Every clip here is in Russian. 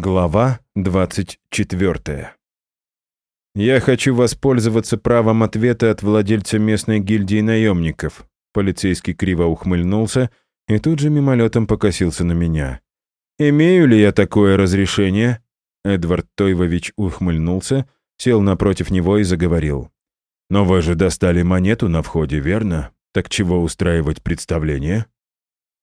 Глава 24. «Я хочу воспользоваться правом ответа от владельца местной гильдии наемников». Полицейский криво ухмыльнулся и тут же мимолетом покосился на меня. «Имею ли я такое разрешение?» Эдвард Тойвович ухмыльнулся, сел напротив него и заговорил. «Но вы же достали монету на входе, верно? Так чего устраивать представление?»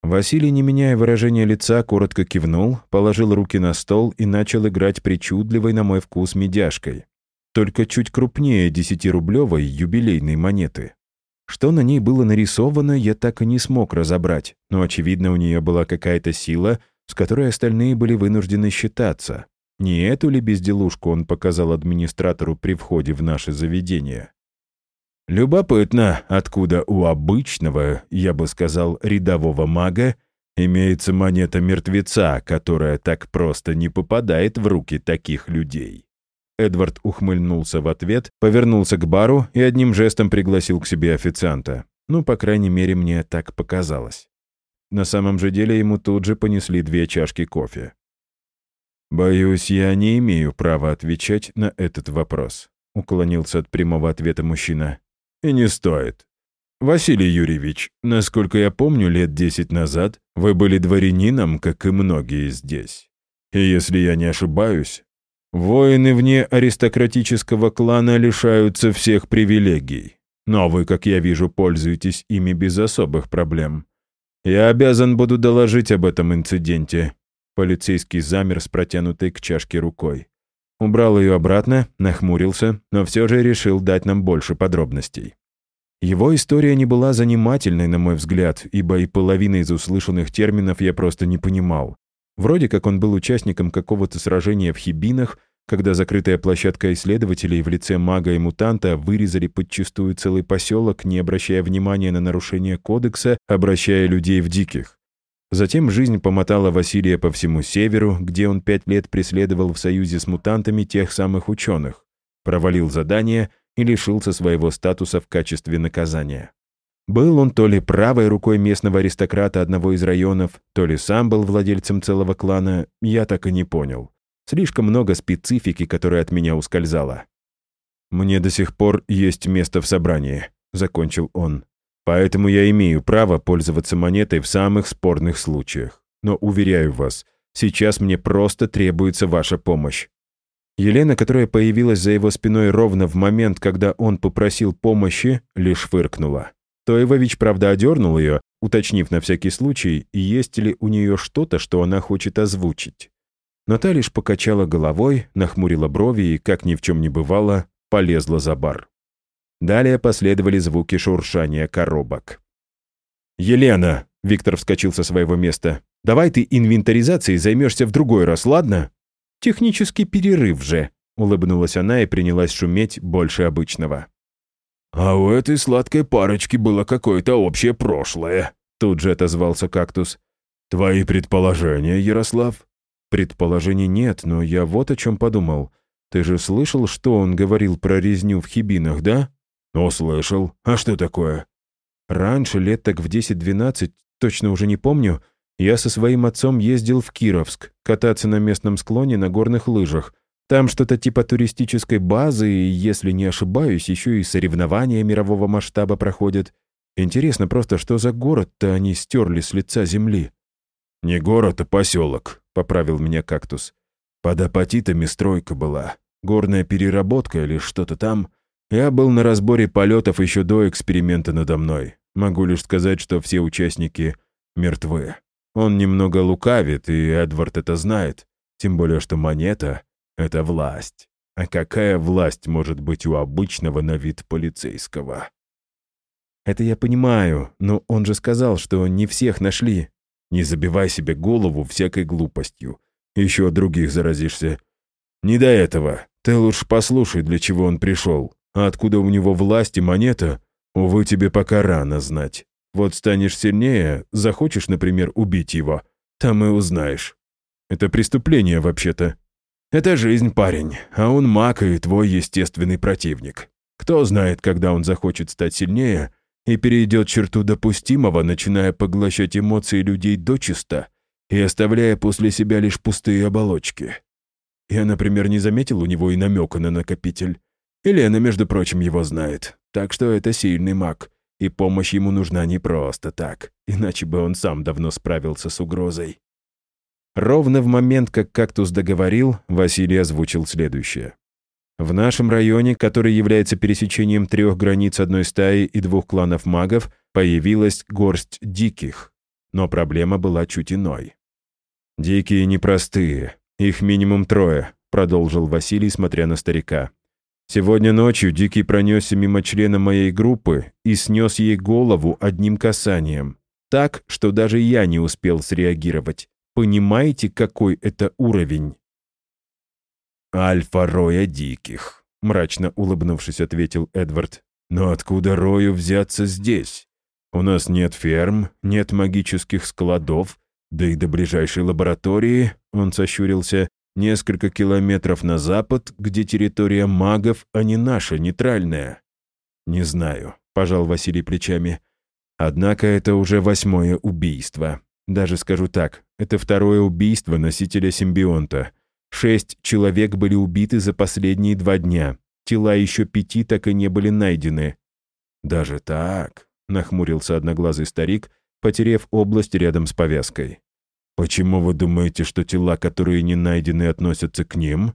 Василий, не меняя выражения лица, коротко кивнул, положил руки на стол и начал играть причудливой, на мой вкус, медяшкой. Только чуть крупнее десятирублевой юбилейной монеты. Что на ней было нарисовано, я так и не смог разобрать, но, очевидно, у нее была какая-то сила, с которой остальные были вынуждены считаться. Не эту ли безделушку он показал администратору при входе в наше заведение? Любопытно, откуда у обычного, я бы сказал, рядового мага имеется монета мертвеца, которая так просто не попадает в руки таких людей. Эдвард ухмыльнулся в ответ, повернулся к бару и одним жестом пригласил к себе официанта. Ну, по крайней мере, мне так показалось. На самом же деле ему тут же понесли две чашки кофе. «Боюсь, я не имею права отвечать на этот вопрос», — уклонился от прямого ответа мужчина. И не стоит. Василий Юрьевич, насколько я помню, лет десять назад вы были дворянином, как и многие здесь. И если я не ошибаюсь, воины вне аристократического клана лишаются всех привилегий. Но вы, как я вижу, пользуетесь ими без особых проблем. Я обязан буду доложить об этом инциденте. Полицейский замер с протянутой к чашке рукой. Убрал ее обратно, нахмурился, но все же решил дать нам больше подробностей. Его история не была занимательной, на мой взгляд, ибо и половины из услышанных терминов я просто не понимал. Вроде как он был участником какого-то сражения в Хибинах, когда закрытая площадка исследователей в лице мага и мутанта вырезали подчистую целый поселок, не обращая внимания на нарушение кодекса, обращая людей в диких. Затем жизнь помотала Василия по всему северу, где он пять лет преследовал в союзе с мутантами тех самых ученых, провалил задание и лишился своего статуса в качестве наказания. Был он то ли правой рукой местного аристократа одного из районов, то ли сам был владельцем целого клана, я так и не понял. Слишком много специфики, которая от меня ускользала. «Мне до сих пор есть место в собрании», — закончил он. Поэтому я имею право пользоваться монетой в самых спорных случаях. Но, уверяю вас, сейчас мне просто требуется ваша помощь. Елена, которая появилась за его спиной ровно в момент, когда он попросил помощи, лишь фыркнула. Тоевович, правда, одернул ее, уточнив на всякий случай, есть ли у нее что-то, что она хочет озвучить. Но та лишь покачала головой, нахмурила брови и, как ни в чем не бывало, полезла за бар. Далее последовали звуки шуршания коробок. «Елена!» — Виктор вскочил со своего места. «Давай ты инвентаризацией займешься в другой раз, ладно?» «Технический перерыв же», — улыбнулась она и принялась шуметь больше обычного. «А у этой сладкой парочки было какое-то общее прошлое», — тут же отозвался кактус. «Твои предположения, Ярослав?» «Предположений нет, но я вот о чем подумал. Ты же слышал, что он говорил про резню в Хибинах, да?» «Услышал. А что такое?» «Раньше, лет так в 10-12, точно уже не помню, я со своим отцом ездил в Кировск, кататься на местном склоне на горных лыжах. Там что-то типа туристической базы, и, если не ошибаюсь, еще и соревнования мирового масштаба проходят. Интересно просто, что за город-то они стерли с лица земли?» «Не город, а поселок», — поправил меня кактус. «Под апатитами стройка была. Горная переработка или что-то там. Я был на разборе полетов еще до эксперимента надо мной. Могу лишь сказать, что все участники мертвы. Он немного лукавит, и Эдвард это знает. Тем более, что монета — это власть. А какая власть может быть у обычного на вид полицейского? Это я понимаю, но он же сказал, что не всех нашли. Не забивай себе голову всякой глупостью. Еще других заразишься. Не до этого. Ты лучше послушай, для чего он пришел. А откуда у него власть и монета, увы, тебе пока рано знать. Вот станешь сильнее, захочешь, например, убить его, там и узнаешь. Это преступление, вообще-то. Это жизнь, парень, а он маг и твой естественный противник. Кто знает, когда он захочет стать сильнее и перейдет черту допустимого, начиная поглощать эмоции людей дочисто и оставляя после себя лишь пустые оболочки. Я, например, не заметил у него и намека на накопитель. И Лена, между прочим, его знает. Так что это сильный маг. И помощь ему нужна не просто так, иначе бы он сам давно справился с угрозой. Ровно в момент, как кактус договорил, Василий озвучил следующее. В нашем районе, который является пересечением трех границ одной стаи и двух кланов магов, появилась горсть диких. Но проблема была чуть иной. «Дикие непростые. Их минимум трое», — продолжил Василий, смотря на старика. «Сегодня ночью Дикий пронесся мимо члена моей группы и снес ей голову одним касанием. Так, что даже я не успел среагировать. Понимаете, какой это уровень?» «Альфа роя диких», — мрачно улыбнувшись, ответил Эдвард. «Но откуда рою взяться здесь? У нас нет ферм, нет магических складов, да и до ближайшей лаборатории, он сощурился, несколько километров на запад, где территория магов, а не наша, нейтральная». «Не знаю», — пожал Василий плечами. «Однако это уже восьмое убийство. Даже скажу так, это второе убийство носителя симбионта. Шесть человек были убиты за последние два дня. Тела еще пяти так и не были найдены. «Даже так?» — нахмурился одноглазый старик, потерев область рядом с повязкой. «Почему вы думаете, что тела, которые не найдены, относятся к ним?»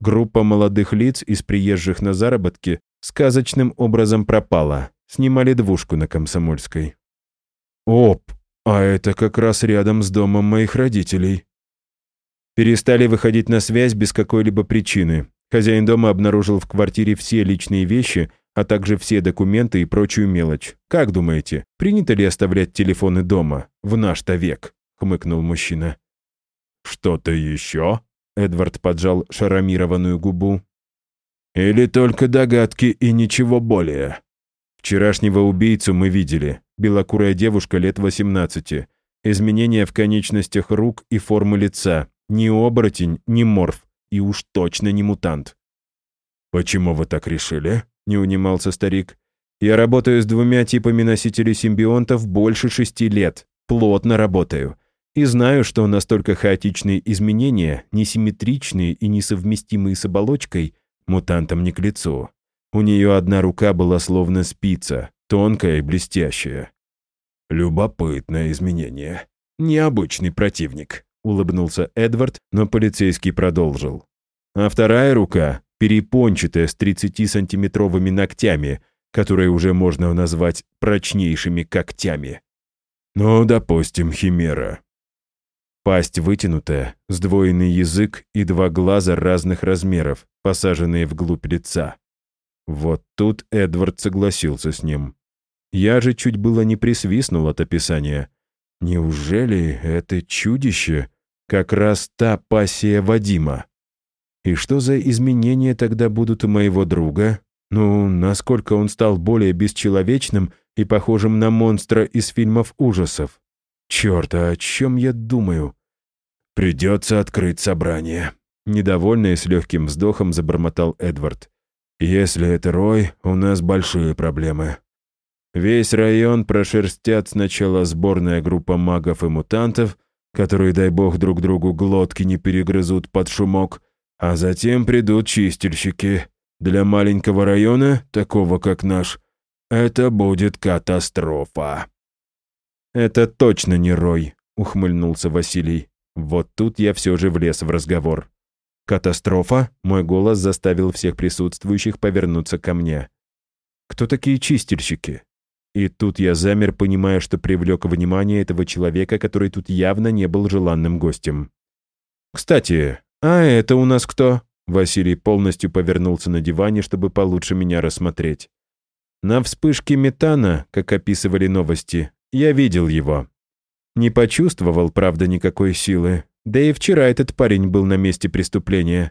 Группа молодых лиц из приезжих на заработки сказочным образом пропала. Снимали двушку на Комсомольской. «Оп, а это как раз рядом с домом моих родителей». Перестали выходить на связь без какой-либо причины. Хозяин дома обнаружил в квартире все личные вещи, а также все документы и прочую мелочь. Как думаете, принято ли оставлять телефоны дома в наш-то век?» — хмыкнул мужчина. «Что-то еще?» — Эдвард поджал шаромированную губу. «Или только догадки и ничего более?» «Вчерашнего убийцу мы видели. Белокурая девушка лет 18. Изменения в конечностях рук и формы лица. Ни оборотень, ни морф. И уж точно не мутант. «Почему вы так решили?» — не унимался старик. «Я работаю с двумя типами носителей симбионтов больше шести лет. Плотно работаю. И знаю, что настолько хаотичные изменения, несимметричные и несовместимые с оболочкой, мутантам не к лицу. У нее одна рука была словно спица, тонкая и блестящая. Любопытное изменение. Необычный противник улыбнулся Эдвард, но полицейский продолжил. А вторая рука, перепончатая с 30-сантиметровыми ногтями, которые уже можно назвать прочнейшими когтями. Ну, допустим, химера. Пасть вытянутая, сдвоенный язык и два глаза разных размеров, посаженные вглубь лица. Вот тут Эдвард согласился с ним. Я же чуть было не присвистнул от описания. Неужели это чудище как раз та пассия Вадима. И что за изменения тогда будут у моего друга? Ну, насколько он стал более бесчеловечным и похожим на монстра из фильмов ужасов? Черт, а о чем я думаю? Придется открыть собрание. Недовольный с легким вздохом забормотал Эдвард. Если это Рой, у нас большие проблемы. Весь район прошерстят сначала сборная группа магов и мутантов, которые, дай бог, друг другу глотки не перегрызут под шумок, а затем придут чистильщики. Для маленького района, такого как наш, это будет катастрофа. «Это точно не Рой», — ухмыльнулся Василий. Вот тут я все же влез в разговор. «Катастрофа?» — мой голос заставил всех присутствующих повернуться ко мне. «Кто такие чистильщики?» И тут я замер, понимая, что привлек внимание этого человека, который тут явно не был желанным гостем. «Кстати, а это у нас кто?» Василий полностью повернулся на диване, чтобы получше меня рассмотреть. На вспышке метана, как описывали новости, я видел его. Не почувствовал, правда, никакой силы. Да и вчера этот парень был на месте преступления.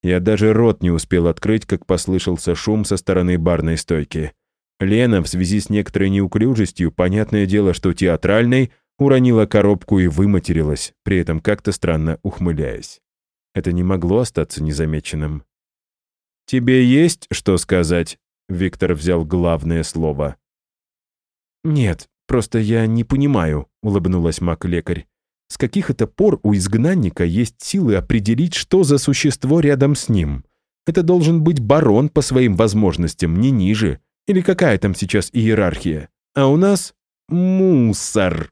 Я даже рот не успел открыть, как послышался шум со стороны барной стойки. Лена в связи с некоторой неуклюжестью, понятное дело, что театральной, уронила коробку и выматерилась, при этом как-то странно ухмыляясь. Это не могло остаться незамеченным. «Тебе есть что сказать?» Виктор взял главное слово. «Нет, просто я не понимаю», — улыбнулась маг-лекарь. С каких это пор у изгнанника есть силы определить, что за существо рядом с ним? Это должен быть барон по своим возможностям, не ниже. Или какая там сейчас иерархия? А у нас мусор.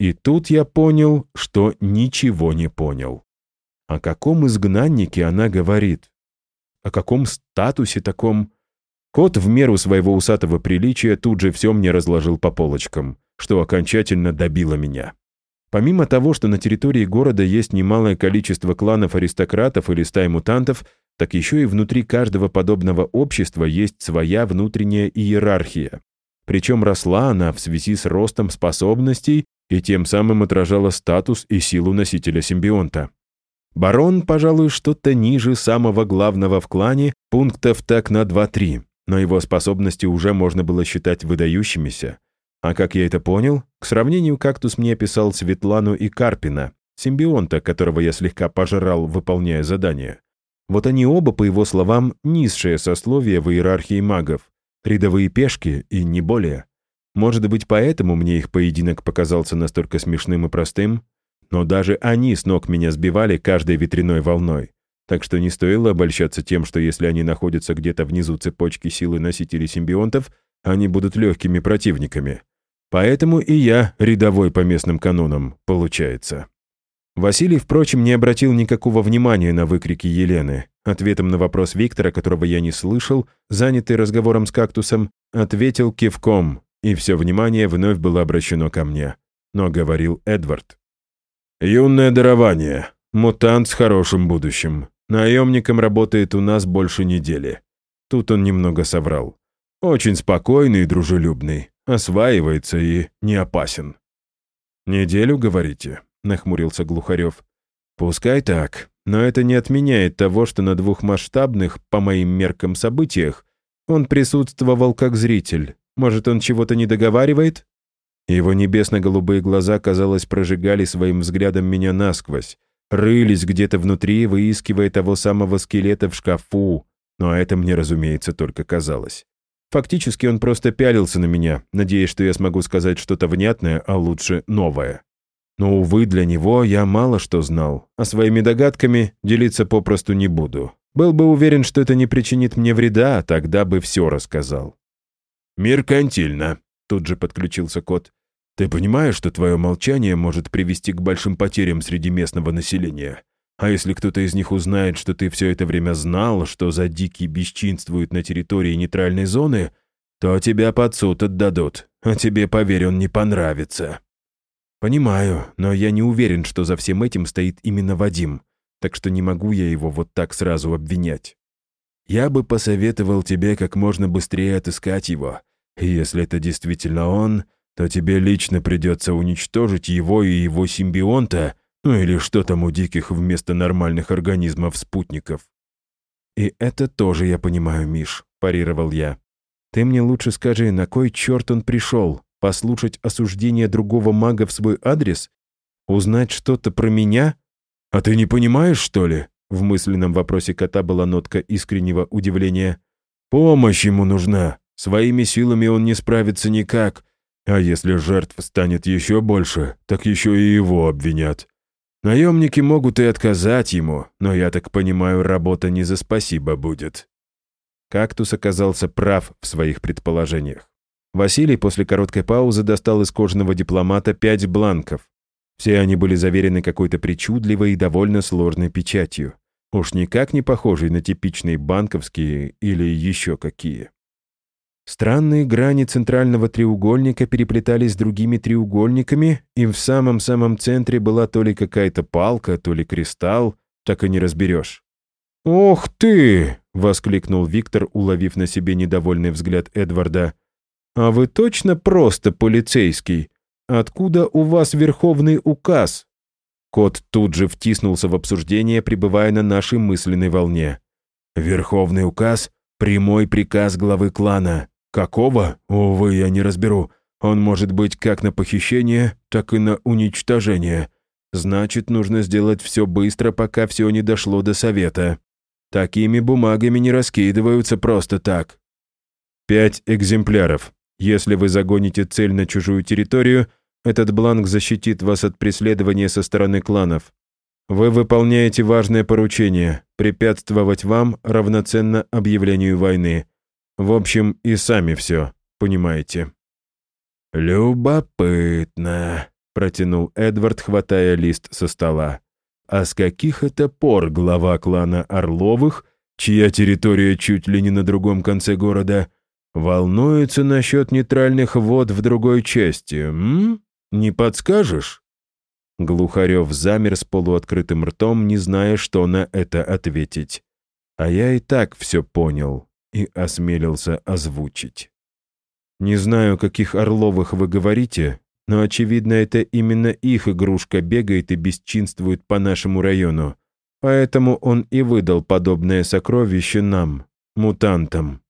И тут я понял, что ничего не понял. О каком изгнаннике она говорит? О каком статусе таком? Кот в меру своего усатого приличия тут же все мне разложил по полочкам, что окончательно добило меня. Помимо того, что на территории города есть немалое количество кланов аристократов или стай мутантов, так еще и внутри каждого подобного общества есть своя внутренняя иерархия. Причем росла она в связи с ростом способностей и тем самым отражала статус и силу носителя симбионта. Барон, пожалуй, что-то ниже самого главного в клане, пунктов так на 2-3, но его способности уже можно было считать выдающимися. А как я это понял? К сравнению, кактус мне описал Светлану и Карпина, симбионта, которого я слегка пожрал, выполняя задание. Вот они оба, по его словам, низшее сословие в иерархии магов, рядовые пешки и не более. Может быть, поэтому мне их поединок показался настолько смешным и простым? Но даже они с ног меня сбивали каждой ветряной волной. Так что не стоило обольщаться тем, что если они находятся где-то внизу цепочки силы носителей симбионтов, они будут легкими противниками. Поэтому и я рядовой по местным канонам, получается. Василий, впрочем, не обратил никакого внимания на выкрики Елены. Ответом на вопрос Виктора, которого я не слышал, занятый разговором с кактусом, ответил кивком, и все внимание вновь было обращено ко мне. Но говорил Эдвард. «Юное дарование. Мутант с хорошим будущим. Наемником работает у нас больше недели». Тут он немного соврал. «Очень спокойный и дружелюбный. Осваивается и не опасен». «Неделю, говорите?» — нахмурился Глухарев. «Пускай так, но это не отменяет того, что на двух масштабных, по моим меркам, событиях он присутствовал как зритель. Может, он чего-то не договаривает?» Его небесно-голубые глаза, казалось, прожигали своим взглядом меня насквозь, рылись где-то внутри, выискивая того самого скелета в шкафу, но это мне, разумеется, только казалось. Фактически он просто пялился на меня, надеясь, что я смогу сказать что-то внятное, а лучше новое. Но, увы, для него я мало что знал, а своими догадками делиться попросту не буду. Был бы уверен, что это не причинит мне вреда, тогда бы все рассказал. «Меркантильно», — тут же подключился кот. «Ты понимаешь, что твое молчание может привести к большим потерям среди местного населения? А если кто-то из них узнает, что ты все это время знал, что за дикий бесчинствует на территории нейтральной зоны, то тебя под суд отдадут, а тебе, поверь, он не понравится». «Понимаю, но я не уверен, что за всем этим стоит именно Вадим, так что не могу я его вот так сразу обвинять. Я бы посоветовал тебе как можно быстрее отыскать его. Если это действительно он, то тебе лично придется уничтожить его и его симбионта, ну или что там у диких вместо нормальных организмов спутников. «И это тоже я понимаю, Миш», — парировал я. «Ты мне лучше скажи, на кой черт он пришел? Послушать осуждение другого мага в свой адрес? Узнать что-то про меня? А ты не понимаешь, что ли?» В мысленном вопросе кота была нотка искреннего удивления. «Помощь ему нужна. Своими силами он не справится никак. А если жертв станет еще больше, так еще и его обвинят. Наемники могут и отказать ему, но, я так понимаю, работа не за спасибо будет». Кактус оказался прав в своих предположениях. Василий после короткой паузы достал из кожаного дипломата пять бланков. Все они были заверены какой-то причудливой и довольно сложной печатью. Уж никак не похожей на типичные банковские или еще какие. Странные грани центрального треугольника переплетались с другими треугольниками, и в самом-самом центре была то ли какая-то палка, то ли кристалл, так и не разберешь. «Ох ты!» — воскликнул Виктор, уловив на себе недовольный взгляд Эдварда. «А вы точно просто полицейский? Откуда у вас верховный указ?» Кот тут же втиснулся в обсуждение, пребывая на нашей мысленной волне. «Верховный указ — прямой приказ главы клана. Какого? Увы, я не разберу. Он может быть как на похищение, так и на уничтожение. Значит, нужно сделать все быстро, пока все не дошло до совета. Такими бумагами не раскидываются просто так. Пять экземпляров. Если вы загоните цель на чужую территорию, Этот бланк защитит вас от преследования со стороны кланов. Вы выполняете важное поручение. Препятствовать вам равноценно объявлению войны. В общем, и сами все понимаете». «Любопытно», — протянул Эдвард, хватая лист со стола. «А с каких это пор глава клана Орловых, чья территория чуть ли не на другом конце города, волнуется насчет нейтральных вод в другой части, м? Не подскажешь?» Глухарев замер с полуоткрытым ртом, не зная, что на это ответить. А я и так все понял и осмелился озвучить. «Не знаю, каких Орловых вы говорите, но, очевидно, это именно их игрушка бегает и бесчинствует по нашему району. Поэтому он и выдал подобное сокровище нам, мутантам».